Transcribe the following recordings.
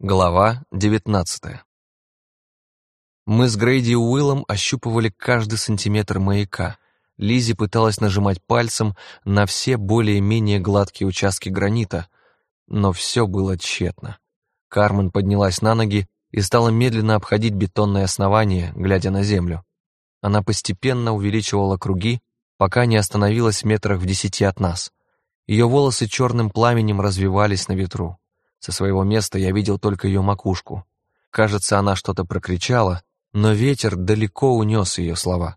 Глава 19 Мы с Грейди Уиллом ощупывали каждый сантиметр маяка. Лизи пыталась нажимать пальцем на все более-менее гладкие участки гранита, но все было тщетно. Кармен поднялась на ноги и стала медленно обходить бетонное основание, глядя на землю. Она постепенно увеличивала круги, пока не остановилась в метрах в десяти от нас. Ее волосы черным пламенем развивались на ветру. Со своего места я видел только ее макушку. Кажется, она что-то прокричала, но ветер далеко унес ее слова.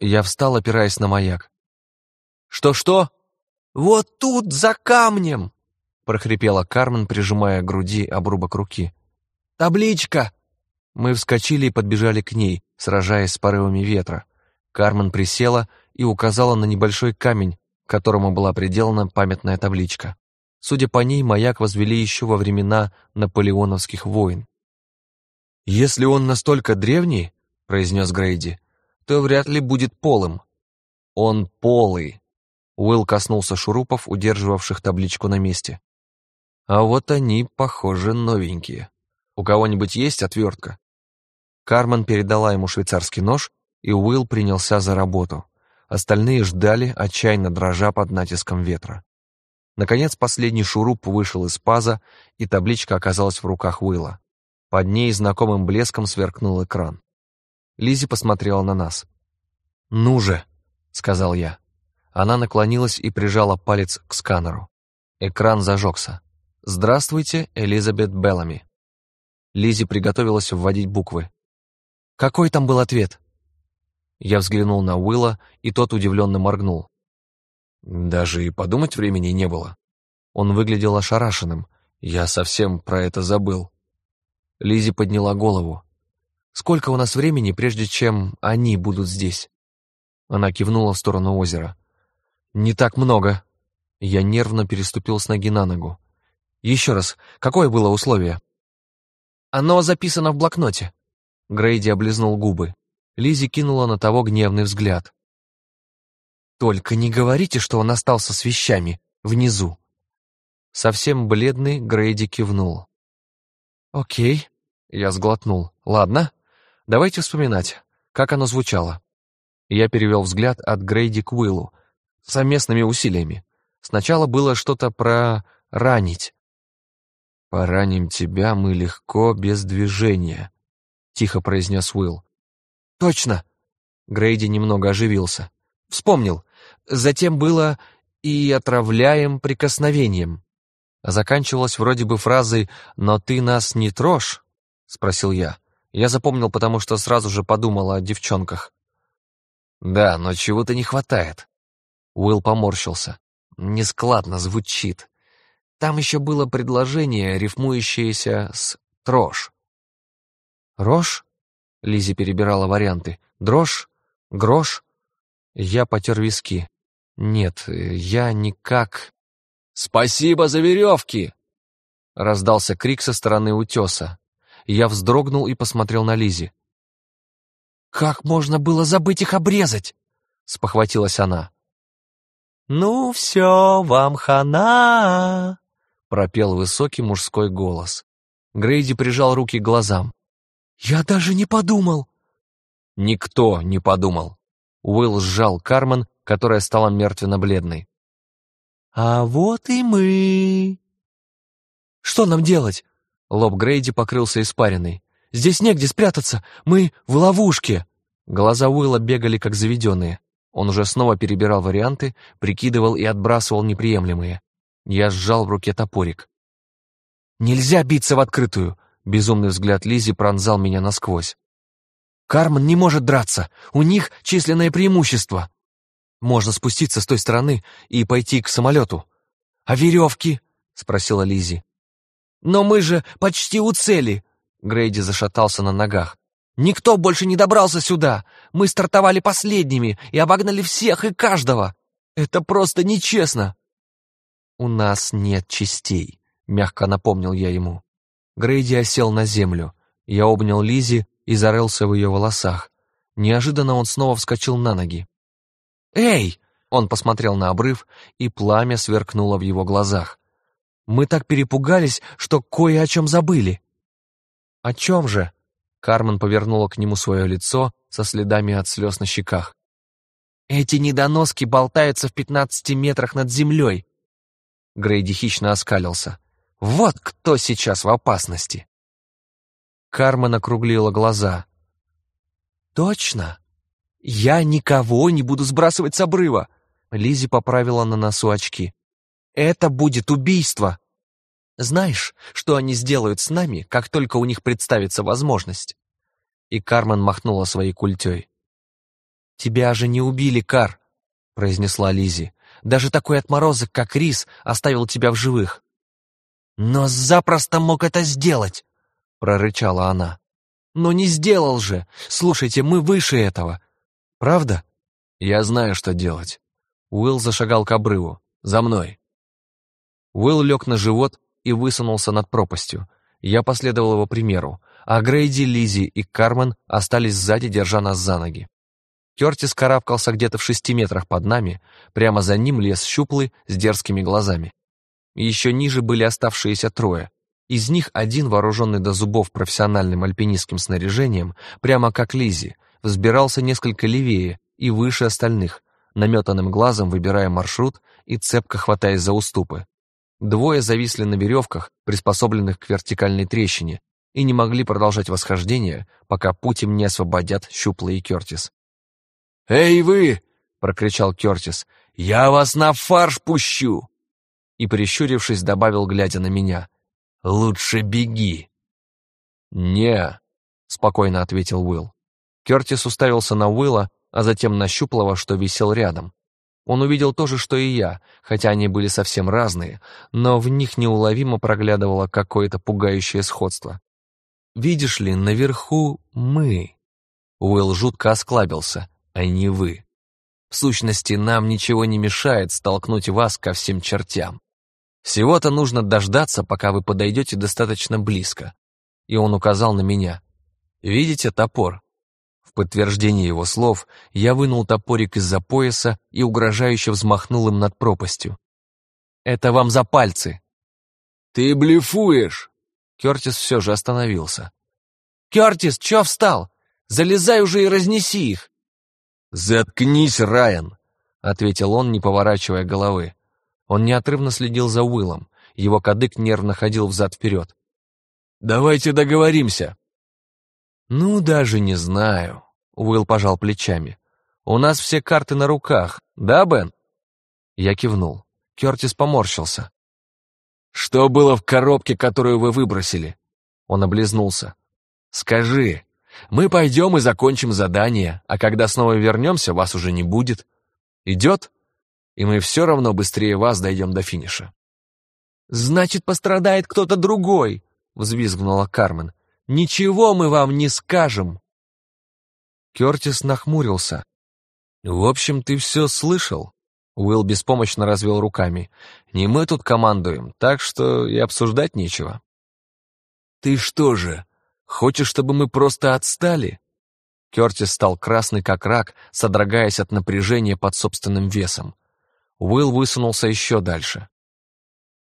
Я встал, опираясь на маяк. «Что-что?» «Вот тут, за камнем!» прохрипела Кармен, прижимая к груди обрубок руки. «Табличка!» Мы вскочили и подбежали к ней, сражаясь с порывами ветра. Кармен присела и указала на небольшой камень, к которому была приделана памятная табличка. Судя по ней, маяк возвели еще во времена наполеоновских войн. «Если он настолько древний, — произнес Грейди, — то вряд ли будет полым». «Он полый», — Уилл коснулся шурупов, удерживавших табличку на месте. «А вот они, похоже, новенькие. У кого-нибудь есть отвертка?» Кармен передала ему швейцарский нож, и Уилл принялся за работу. Остальные ждали, отчаянно дрожа под натиском ветра. Наконец последний шуруп вышел из паза, и табличка оказалась в руках Уилла. Под ней знакомым блеском сверкнул экран. Лизи посмотрела на нас. «Ну же!» — сказал я. Она наклонилась и прижала палец к сканеру. Экран зажегся. «Здравствуйте, Элизабет Беллами». Лизи приготовилась вводить буквы. «Какой там был ответ?» Я взглянул на Уилла, и тот удивленно моргнул. Даже и подумать времени не было. Он выглядел ошарашенным. Я совсем про это забыл. Лизи подняла голову. «Сколько у нас времени, прежде чем они будут здесь?» Она кивнула в сторону озера. «Не так много». Я нервно переступил с ноги на ногу. «Еще раз, какое было условие?» «Оно записано в блокноте». Грейди облизнул губы. Лизи кинула на того гневный взгляд. «Только не говорите, что он остался с вещами внизу». Совсем бледный Грейди кивнул. «Окей», — я сглотнул. «Ладно, давайте вспоминать, как оно звучало». Я перевел взгляд от Грейди к Уиллу. Совместными усилиями. Сначала было что-то про «ранить». «Пораним тебя мы легко, без движения», — тихо произнес Уилл. «Точно!» Грейди немного оживился. «Вспомнил. Затем было «и отравляем прикосновением». Заканчивалось вроде бы фразой «но ты нас не трожь?» — спросил я. Я запомнил, потому что сразу же подумал о девчонках. «Да, но чего-то не хватает». Уилл поморщился. «Нескладно звучит. Там еще было предложение, рифмующееся с «трожь». «Рожь?» — Лизи перебирала варианты. «Дрожь? Грош?» Я потер виски. Нет, я никак... «Спасибо за веревки!» Раздался крик со стороны утеса. Я вздрогнул и посмотрел на Лизи. «Как можно было забыть их обрезать?» — спохватилась она. «Ну все, вам хана!» — пропел высокий мужской голос. Грейди прижал руки к глазам. «Я даже не подумал!» Никто не подумал. Уилл сжал Кармен, которая стала мертвенно-бледной. «А вот и мы!» «Что нам делать?» Лоб Грейди покрылся испариной. «Здесь негде спрятаться! Мы в ловушке!» Глаза Уилла бегали, как заведенные. Он уже снова перебирал варианты, прикидывал и отбрасывал неприемлемые. Я сжал в руке топорик. «Нельзя биться в открытую!» Безумный взгляд Лизи пронзал меня насквозь. Кармен не может драться, у них численное преимущество. Можно спуститься с той стороны и пойти к самолету. А веревки? Спросила Лизи. Но мы же почти у цели. Грейди зашатался на ногах. Никто больше не добрался сюда. Мы стартовали последними и обогнали всех и каждого. Это просто нечестно. У нас нет частей, мягко напомнил я ему. Грейди осел на землю. Я обнял Лизи и зарылся в ее волосах. Неожиданно он снова вскочил на ноги. «Эй!» — он посмотрел на обрыв, и пламя сверкнуло в его глазах. Мы так перепугались, что кое о чем забыли». «О чем же?» Кармен повернула к нему свое лицо со следами от слез на щеках. «Эти недоноски болтаются в пятнадцати метрах над землей!» Грейди хищно оскалился. «Вот кто сейчас в опасности!» Кармен округлила глаза. «Точно? Я никого не буду сбрасывать с обрыва!» Лизи поправила на носу очки. «Это будет убийство!» Знаешь, что они сделают с нами, как только у них представится возможность?» И Кармен махнула своей культей. «Тебя же не убили, Кар», — произнесла Лизи. «Даже такой отморозок, как Рис, оставил тебя в живых». «Но запросто мог это сделать», — прорычала она. «Но не сделал же! Слушайте, мы выше этого. Правда?» «Я знаю, что делать». Уилл зашагал к обрыву. «За мной». Уилл лег на живот, и высунулся над пропастью. Я последовал его примеру, а Грейди, Лизи и Кармен остались сзади, держа нас за ноги. Кертис карабкался где-то в шести метрах под нами, прямо за ним лес щуплый с дерзкими глазами. Еще ниже были оставшиеся трое. Из них один, вооруженный до зубов профессиональным альпинистским снаряжением, прямо как Лизи, взбирался несколько левее и выше остальных, наметанным глазом выбирая маршрут и цепко хватаясь за уступы. Двое зависли на веревках, приспособленных к вертикальной трещине, и не могли продолжать восхождение, пока путь им не освободят щуплый и Кертис. «Эй вы!» — прокричал Кертис. «Я вас на фарш пущу!» И, прищурившись, добавил, глядя на меня. «Лучше беги!» «Не!» — спокойно ответил Уилл. Кертис уставился на Уилла, а затем на щуплого, что висел рядом. Он увидел то же, что и я, хотя они были совсем разные, но в них неуловимо проглядывало какое-то пугающее сходство. «Видишь ли, наверху мы». Уилл жутко осклабился, а не вы. В сущности, нам ничего не мешает столкнуть вас ко всем чертям. Всего-то нужно дождаться, пока вы подойдете достаточно близко. И он указал на меня. Видите топор? подтверждение его слов, я вынул топорик из-за пояса и угрожающе взмахнул им над пропастью. «Это вам за пальцы!» «Ты блефуешь!» Кертис все же остановился. «Кертис, чё встал? Залезай уже и разнеси их!» «Заткнись, Райан!» — ответил он, не поворачивая головы. Он неотрывно следил за Уиллом, его кадык нервно ходил взад-вперед. «Давайте договоримся!» «Ну, даже не знаю», Уилл пожал плечами. «У нас все карты на руках, да, Бен?» Я кивнул. Кертис поморщился. «Что было в коробке, которую вы выбросили?» Он облизнулся. «Скажи, мы пойдем и закончим задание, а когда снова вернемся, вас уже не будет. Идет? И мы все равно быстрее вас дойдем до финиша». «Значит, пострадает кто-то другой!» — взвизгнула Кармен. «Ничего мы вам не скажем!» Кертис нахмурился. «В общем, ты все слышал?» Уилл беспомощно развел руками. «Не мы тут командуем, так что и обсуждать нечего». «Ты что же, хочешь, чтобы мы просто отстали?» Кертис стал красный как рак, содрогаясь от напряжения под собственным весом. Уилл высунулся еще дальше.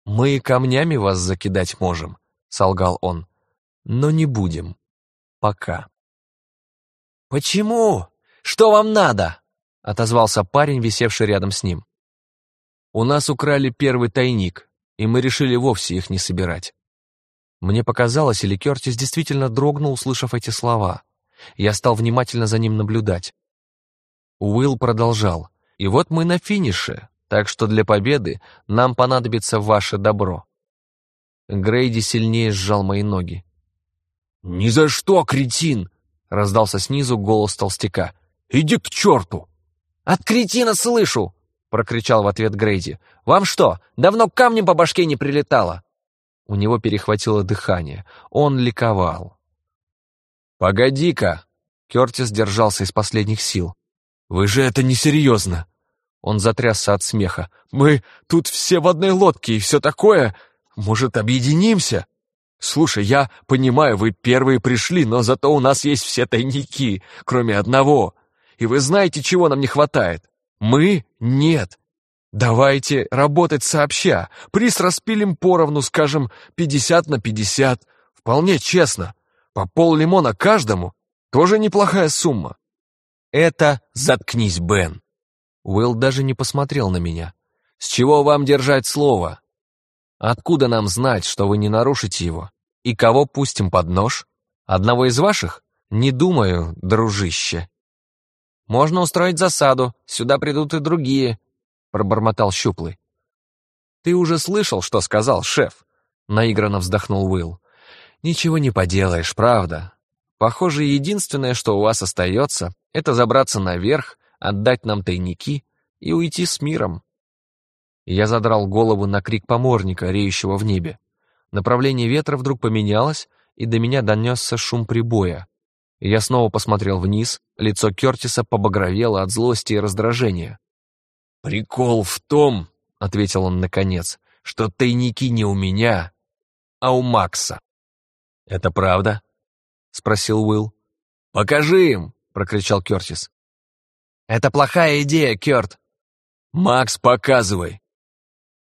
«Мы камнями вас закидать можем», — солгал он. «Но не будем. Пока». «Почему? Что вам надо?» — отозвался парень, висевший рядом с ним. «У нас украли первый тайник, и мы решили вовсе их не собирать». Мне показалось, или Кертис действительно дрогнул, услышав эти слова. Я стал внимательно за ним наблюдать. Уилл продолжал. «И вот мы на финише, так что для победы нам понадобится ваше добро». Грейди сильнее сжал мои ноги. «Ни за что, кретин!» — раздался снизу голос толстяка. «Иди к черту!» «От кретина слышу!» — прокричал в ответ Грейди. «Вам что, давно камнем по башке не прилетало?» У него перехватило дыхание. Он ликовал. «Погоди-ка!» — Кертис держался из последних сил. «Вы же это несерьезно!» Он затрясся от смеха. «Мы тут все в одной лодке и все такое. Может, объединимся?» «Слушай, я понимаю, вы первые пришли, но зато у нас есть все тайники, кроме одного. И вы знаете, чего нам не хватает? Мы — нет. Давайте работать сообща. Приз распилим поровну, скажем, 50 на 50. Вполне честно. По пол лимона каждому. Тоже неплохая сумма. Это заткнись, Бен. Уилл даже не посмотрел на меня. С чего вам держать слово? Откуда нам знать, что вы не нарушите его? И кого пустим под нож? Одного из ваших? Не думаю, дружище. Можно устроить засаду, сюда придут и другие, пробормотал Щуплый. «Ты уже слышал, что сказал шеф?» — наигранно вздохнул Уилл. «Ничего не поделаешь, правда. Похоже, единственное, что у вас остается, это забраться наверх, отдать нам тайники и уйти с миром». Я задрал голову на крик поморника, реющего в небе. Направление ветра вдруг поменялось, и до меня донесся шум прибоя. Я снова посмотрел вниз, лицо Кертиса побагровело от злости и раздражения. «Прикол в том, — ответил он наконец, — что тайники не у меня, а у Макса». «Это правда?» — спросил Уилл. «Покажи им!» — прокричал Кертис. «Это плохая идея, Керт!» «Макс, показывай!»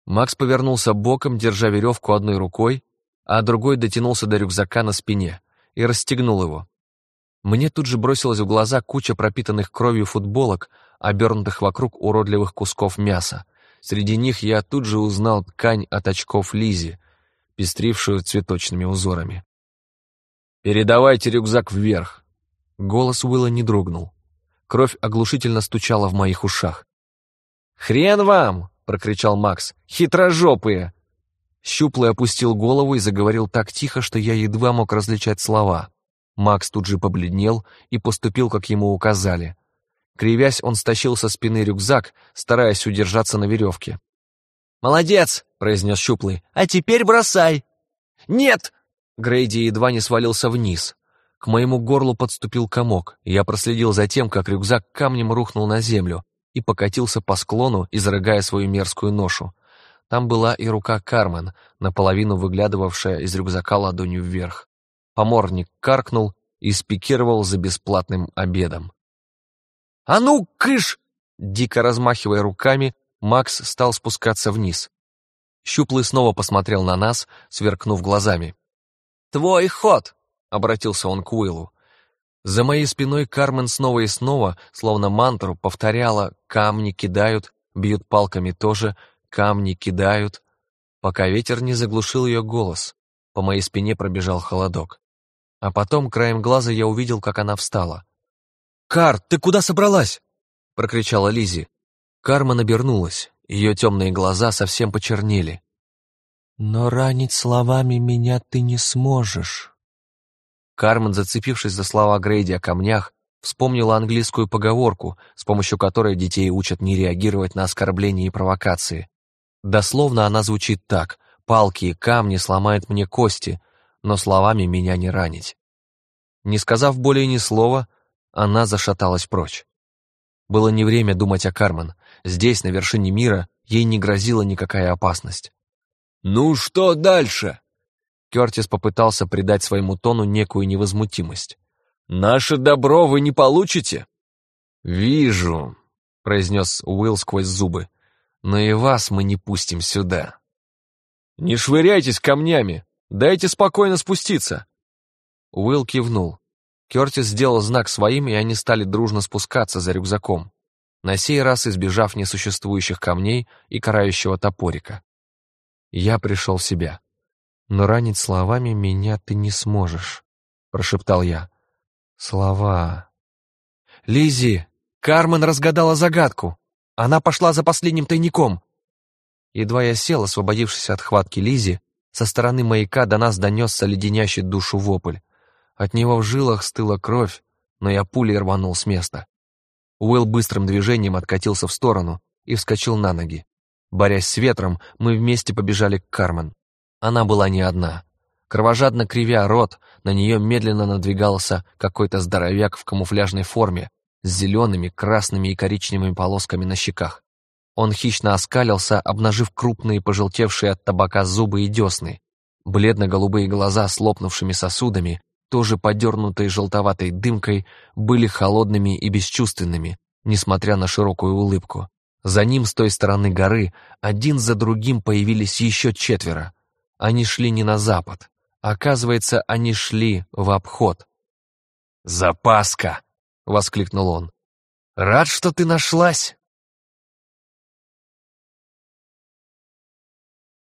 Макс повернулся боком, держа веревку одной рукой, а другой дотянулся до рюкзака на спине и расстегнул его. Мне тут же бросилась в глаза куча пропитанных кровью футболок, обернутых вокруг уродливых кусков мяса. Среди них я тут же узнал ткань от очков Лизи, пестрившую цветочными узорами. «Передавайте рюкзак вверх!» Голос Уилла не дрогнул. Кровь оглушительно стучала в моих ушах. «Хрен вам!» — прокричал Макс. «Хитрожопые!» Щуплый опустил голову и заговорил так тихо, что я едва мог различать слова. Макс тут же побледнел и поступил, как ему указали. Кривясь, он стащил со спины рюкзак, стараясь удержаться на веревке. «Молодец!» — произнес Щуплый. «А теперь бросай!» «Нет!» Грейди едва не свалился вниз. К моему горлу подступил комок, я проследил за тем, как рюкзак камнем рухнул на землю и покатился по склону, изрыгая свою мерзкую ношу. Там была и рука Кармен, наполовину выглядывавшая из рюкзака ладонью вверх. Поморник каркнул и спикировал за бесплатным обедом. «А ну, кыш!» Дико размахивая руками, Макс стал спускаться вниз. Щуплый снова посмотрел на нас, сверкнув глазами. «Твой ход!» — обратился он к Уиллу. За моей спиной Кармен снова и снова, словно мантру, повторяла «камни кидают, бьют палками тоже, камни кидают», пока ветер не заглушил ее голос. По моей спине пробежал холодок. А потом краем глаза я увидел, как она встала. «Кар, ты куда собралась?» — прокричала Лизи. Карма обернулась, ее темные глаза совсем почернели. «Но ранить словами меня ты не сможешь». Кармен, зацепившись за слова Грейди о камнях, вспомнила английскую поговорку, с помощью которой детей учат не реагировать на оскорбления и провокации. Дословно она звучит так «палки и камни сломают мне кости, но словами меня не ранить». Не сказав более ни слова, она зашаталась прочь. Было не время думать о Кармен. Здесь, на вершине мира, ей не грозила никакая опасность. «Ну что дальше?» Кертис попытался придать своему тону некую невозмутимость. «Наше добро вы не получите?» «Вижу», — произнес Уилл сквозь зубы, «но и вас мы не пустим сюда». «Не швыряйтесь камнями! Дайте спокойно спуститься!» Уилл кивнул. Кертис сделал знак своим, и они стали дружно спускаться за рюкзаком, на сей раз избежав несуществующих камней и карающего топорика. Я пришел в себя. «Но ранить словами меня ты не сможешь», — прошептал я. «Слова...» Лизи, Кармен разгадала загадку. Она пошла за последним тайником». Едва я сел, освободившись от хватки Лизи, со стороны маяка до нас донесся леденящий душу вопль. От него в жилах стыла кровь, но я пулей рванул с места. Уилл быстрым движением откатился в сторону и вскочил на ноги. Борясь с ветром, мы вместе побежали к Кармен. Она была не одна. Кровожадно кривя рот, на нее медленно надвигался какой-то здоровяк в камуфляжной форме с зелеными, красными и коричневыми полосками на щеках. Он хищно оскалился, обнажив крупные, пожелтевшие от табака зубы и десны. Бледно-голубые глаза с лопнувшими сосудами тоже подернутые желтоватой дымкой, были холодными и бесчувственными, несмотря на широкую улыбку. За ним с той стороны горы один за другим появились еще четверо. Они шли не на запад. Оказывается, они шли в обход. «Запаска!» — воскликнул он. «Рад, что ты нашлась!»